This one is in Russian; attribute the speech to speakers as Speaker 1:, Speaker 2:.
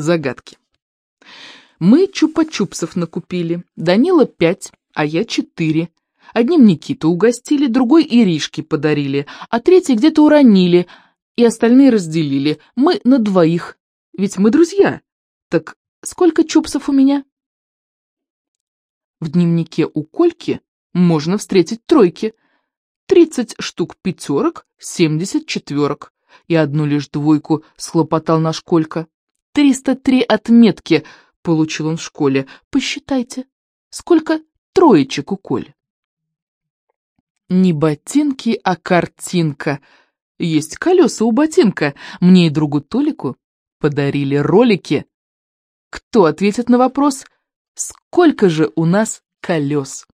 Speaker 1: Загадки. Мы чупа-чупсов накупили. Данила пять, а я четыре. Одним Никиту угостили, другой Иришке подарили, а третий где-то уронили, и остальные разделили. Мы на двоих, ведь мы друзья. Так сколько чупсов у меня? В дневнике у Кольки можно встретить тройки. Тридцать штук пятерок, семьдесят четверок. И одну лишь двойку схлопотал наш Колька. Триста три отметки получил он в школе. Посчитайте, сколько троечек у Коли. Не ботинки, а картинка. Есть колеса у ботинка. Мне и другу Толику подарили ролики. Кто ответит на вопрос, сколько же у нас колес?